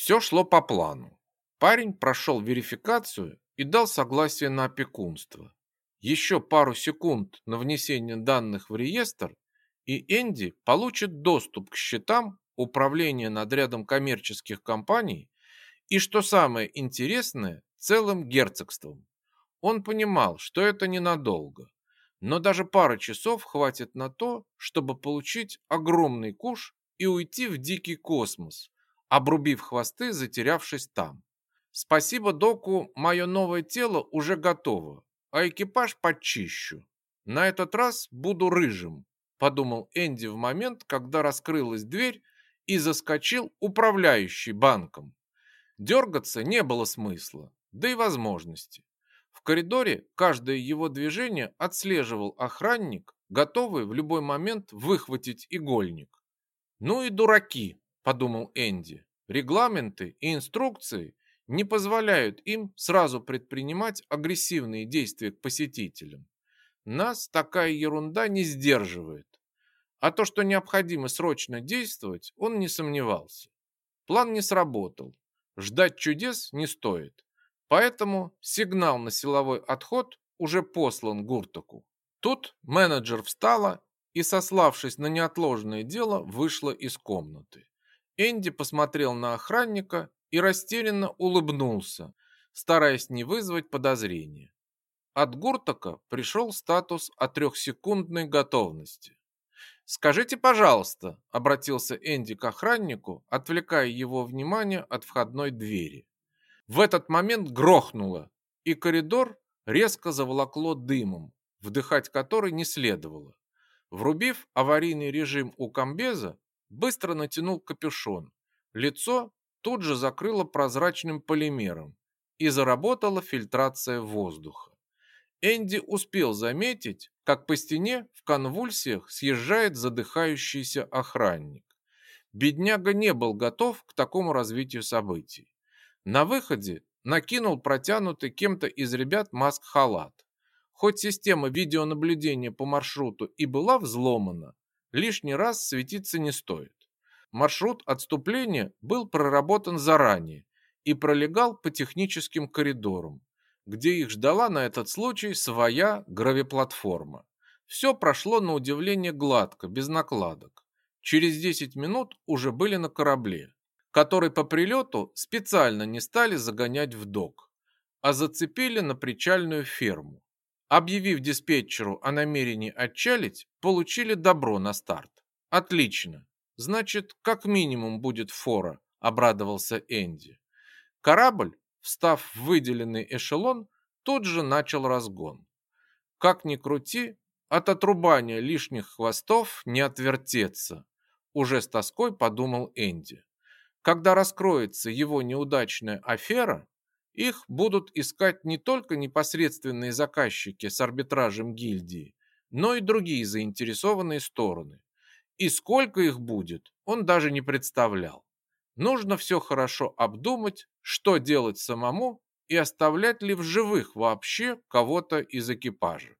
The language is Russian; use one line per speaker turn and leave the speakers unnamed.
Все шло по плану. Парень прошел верификацию и дал согласие на опекунство. Еще пару секунд на внесение данных в реестр, и Энди получит доступ к счетам управления над рядом коммерческих компаний и, что самое интересное, целым герцогством. Он понимал, что это ненадолго, но даже пара часов хватит на то, чтобы получить огромный куш и уйти в дикий космос, обрубив хвосты, затерявшись там. Спасибо доку, мое новое тело уже готово, а экипаж почищу. На этот раз буду рыжим, подумал Энди в момент, когда раскрылась дверь и заскочил управляющий банком. Дергаться не было смысла, да и возможности. В коридоре каждое его движение отслеживал охранник, готовый в любой момент выхватить игольник. «Ну и дураки», – подумал Энди. «Регламенты и инструкции не позволяют им сразу предпринимать агрессивные действия к посетителям. Нас такая ерунда не сдерживает. А то, что необходимо срочно действовать, он не сомневался. План не сработал. Ждать чудес не стоит. Поэтому сигнал на силовой отход уже послан Гуртаку. Тут менеджер встала и, сославшись на неотложное дело, вышла из комнаты. Энди посмотрел на охранника и растерянно улыбнулся, стараясь не вызвать подозрения. От Гуртака пришел статус о трехсекундной готовности. «Скажите, пожалуйста», — обратился Энди к охраннику, отвлекая его внимание от входной двери. В этот момент грохнуло, и коридор резко заволокло дымом, вдыхать который не следовало. Врубив аварийный режим у комбеза, быстро натянул капюшон. Лицо тут же закрыло прозрачным полимером, и заработала фильтрация воздуха. Энди успел заметить, как по стене в конвульсиях съезжает задыхающийся охранник. Бедняга не был готов к такому развитию событий. На выходе накинул протянутый кем-то из ребят маск-халат. Хоть система видеонаблюдения по маршруту и была взломана, лишний раз светиться не стоит. Маршрут отступления был проработан заранее и пролегал по техническим коридорам, где их ждала на этот случай своя гравиплатформа. Все прошло на удивление гладко, без накладок. Через 10 минут уже были на корабле который по прилету специально не стали загонять в док, а зацепили на причальную ферму. Объявив диспетчеру о намерении отчалить, получили добро на старт. Отлично. Значит, как минимум будет фора, обрадовался Энди. Корабль, встав в выделенный эшелон, тут же начал разгон. Как ни крути, от отрубания лишних хвостов не отвертеться, уже с тоской подумал Энди. Когда раскроется его неудачная афера, их будут искать не только непосредственные заказчики с арбитражем гильдии, но и другие заинтересованные стороны. И сколько их будет, он даже не представлял. Нужно все хорошо обдумать, что делать самому и оставлять ли в живых вообще кого-то из экипажа.